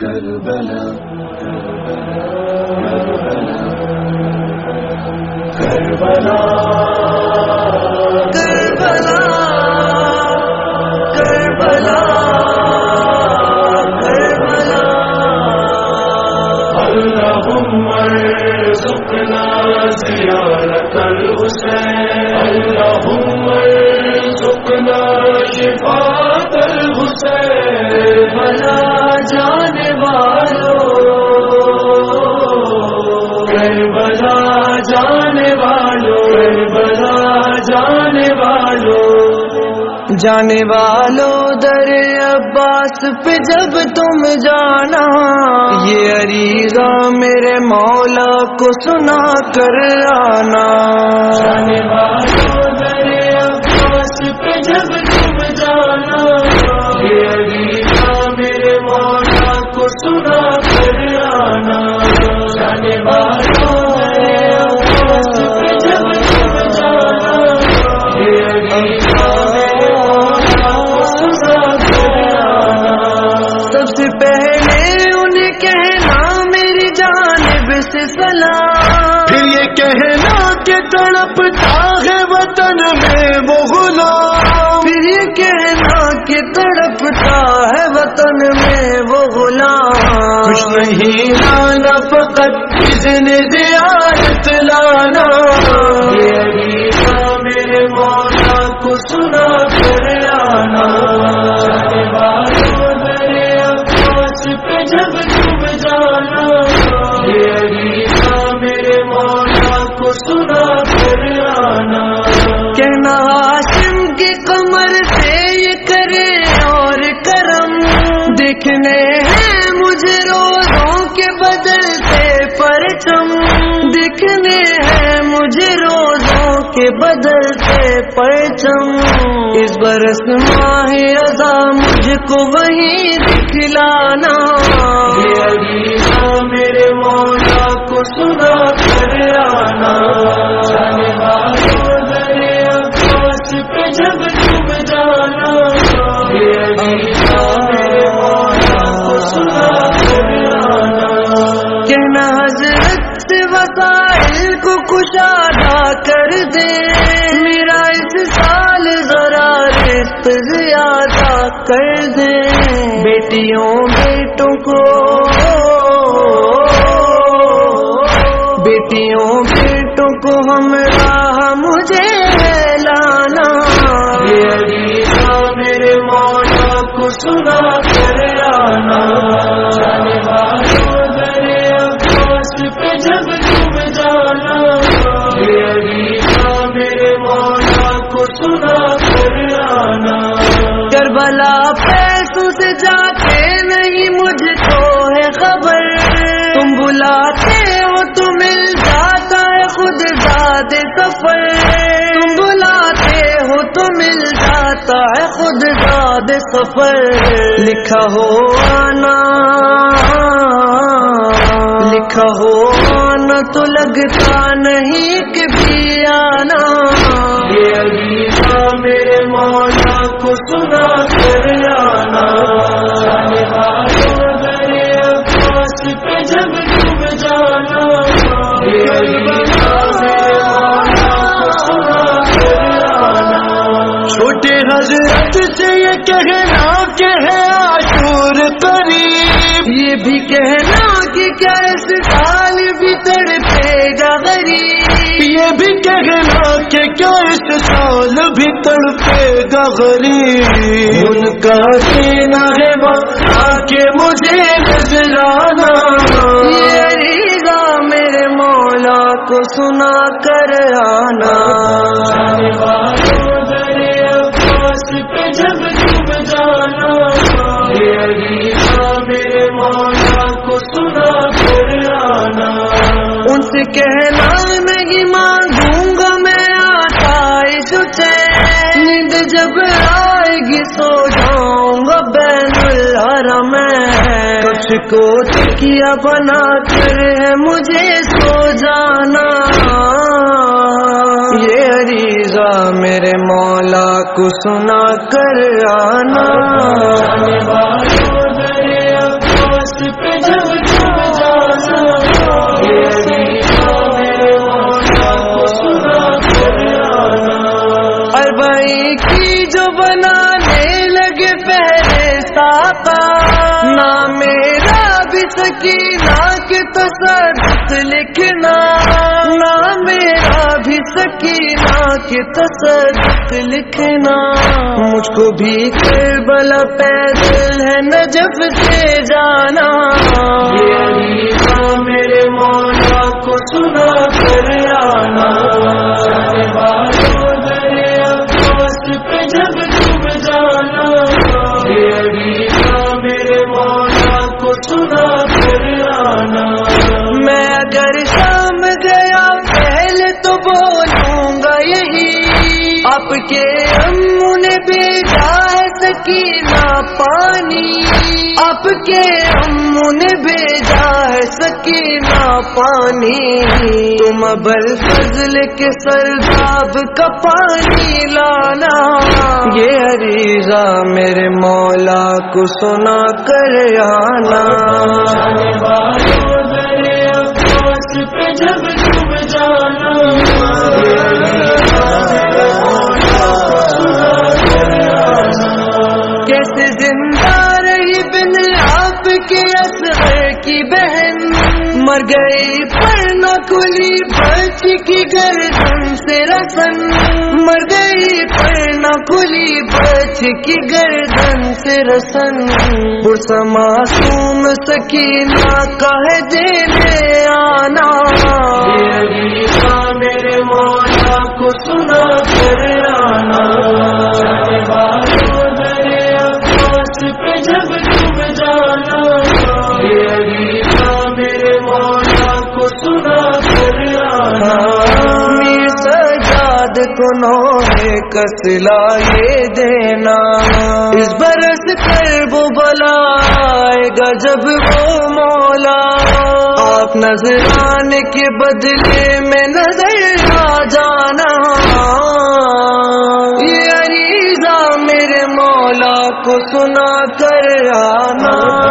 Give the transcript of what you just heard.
کربلا کربلا کربلا جانے والوں در عباس پہ جب تم جانا، یہ عریضہ میرے مولا کو سنا کر آنا۔ جانے والوں در عباس پہ جب تم جانا، یہ علیقہ میرے مولا کو سنا کر آنا۔ جانے والوں سلام۔ پھر یہ کہنا کہ تڑپتا ہے وطن میں وہ غلام۔ پھر یہ کہنا کہ تڑپتا ہے وطن میں وہ غلام۔ کچھ نہیں لانا فقط کسن زیارت لانا۔ دیکھنے ہیں مجھے روزوں کے بدلتے پرچم۔ اس برس ماہ ازا مجھ کو وہیں دکھلانا۔ میرے مولا کو سنا کر آنا۔ پہ جب تم جانا۔ میرے مولا کو سنا کر آنا۔ کہنا حضرت سے وسائل کو کشادہ کر دے۔ میرا اس سال ذرا رزق زیادہ کر دے۔ بیٹیوں، بیٹوں کو بیٹیوں، بیٹوں کو ہم راہ مجھے لانا۔ میرے مولا کو سنا کر آنا سفر لکھا ہو آنا لکھا ہو آنا تو لگتا نہیں کہ بھی آنا۔ یہ علیقہ میرے مولا کو سنا سے یہ کہنا کہ ہے آشور قریب۔ یہ بھی کہنا کہ کیا اس سال بھی تڑپے گا غریب۔ یہ بھی کہنا کہ کیا اس سال بھی تڑپے گا غریب۔ ان کا سینا ہے وہ آ کے مجھے کہنا نہیں مانگوں گا میں آتا سے۔ نیند جب آئے گی سو جاؤں گا بین الحرم۔ میں کچھ کو تکیا بنا کر ہے مجھے سو جانا۔ یہ عریضہ میرے مولا کو سنا کر آنا۔ اربئی کی جو بنانے لگے پہلے ساتا نہ میرا بھی سکینہ کے تصرف لکھنا نہ میرا بھی سکینہ کے تصرف لکھنا۔ مجھ کو بھی کربلا پیدل ہے نجف سے جانا۔ میرے مولا کو سنا کر آنا۔ ہے سکینہ پانی آپ کے امو نے بھیجا ہے سکینہ پانی تم ابل فضل کے سرداب کا پانی لانا یہ عریضہ میرے مولا کو سنا کر آنا جب کیسے زندہ رہی بن آپ کے اصغر کی بہن؟ مر گئی پر نہ کھلی بچی کی گردن سے رسن۔ مر گئی پر نہ کھلی بچی کی گردن سے رسن۔ اس معصوم سکینہ کا ہے دینے آنا۔ میرے مولا کو سنا کر آنا۔ سجاد کسلا یہ دینا۔ اس برس کر وہ بلائے گا جب وہ مولا۔ آپ نظر آنے کے بدلے میں نظر آ جانا۔ یہ عریضہ میرے مولا کو سنا کر آنا۔